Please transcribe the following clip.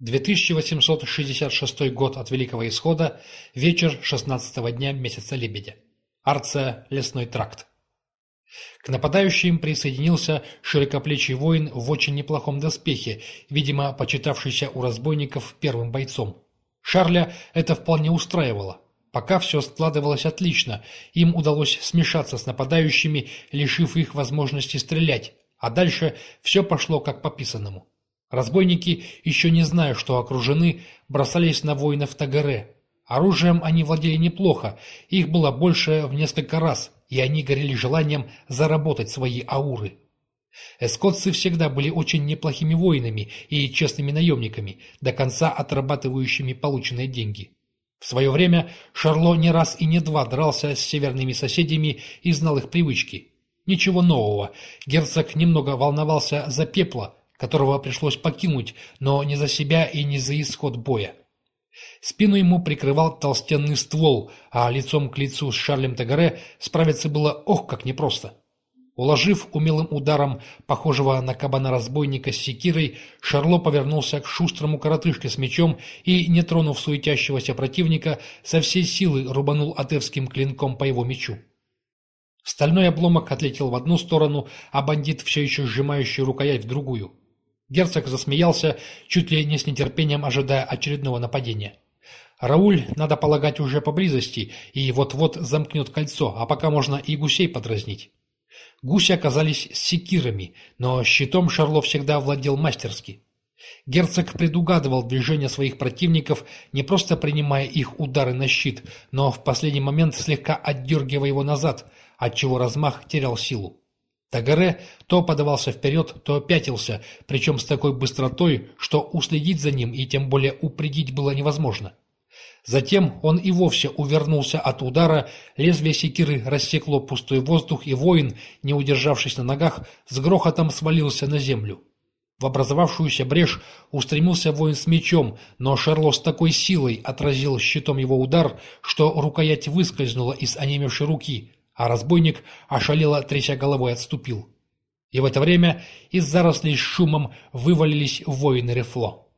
2866 год от Великого Исхода, вечер 16 дня месяца Лебедя. Арция, лесной тракт. К нападающим присоединился широкоплечий воин в очень неплохом доспехе, видимо, почитавшийся у разбойников первым бойцом. Шарля это вполне устраивало. Пока все складывалось отлично, им удалось смешаться с нападающими, лишив их возможности стрелять, а дальше все пошло как по писанному. Разбойники, еще не зная, что окружены, бросались на воинов Тагаре. Оружием они владели неплохо, их было больше в несколько раз, и они горели желанием заработать свои ауры. Эскотцы всегда были очень неплохими воинами и честными наемниками, до конца отрабатывающими полученные деньги. В свое время Шарло не раз и не два дрался с северными соседями и знал их привычки. Ничего нового. Герцог немного волновался за пепла, которого пришлось покинуть, но не за себя и не за исход боя. Спину ему прикрывал толстенный ствол, а лицом к лицу с Шарлем Тагаре справиться было ох как непросто. Уложив умелым ударом похожего на кабана-разбойника с секирой, Шарло повернулся к шустрому коротышке с мечом и, не тронув суетящегося противника, со всей силы рубанул атевским клинком по его мечу. Стальной обломок отлетел в одну сторону, а бандит, все еще сжимающий рукоять, в другую. Герцог засмеялся, чуть ли не с нетерпением ожидая очередного нападения. Рауль, надо полагать, уже поблизости и вот-вот замкнет кольцо, а пока можно и гусей подразнить. Гуси оказались секирами, но щитом Шарло всегда владел мастерски. Герцог предугадывал движения своих противников, не просто принимая их удары на щит, но в последний момент слегка отдергивая его назад, отчего размах терял силу. Тагаре то подавался вперед, то пятился, причем с такой быстротой, что уследить за ним и тем более упредить было невозможно. Затем он и вовсе увернулся от удара, лезвие секиры рассекло пустой воздух, и воин, не удержавшись на ногах, с грохотом свалился на землю. В образовавшуюся брешь устремился воин с мечом, но Шарло с такой силой отразил щитом его удар, что рукоять выскользнула из онемевшей руки, а разбойник, ошалело тряся головой, отступил. И в это время из зарослей с шумом вывалились воины Рефло.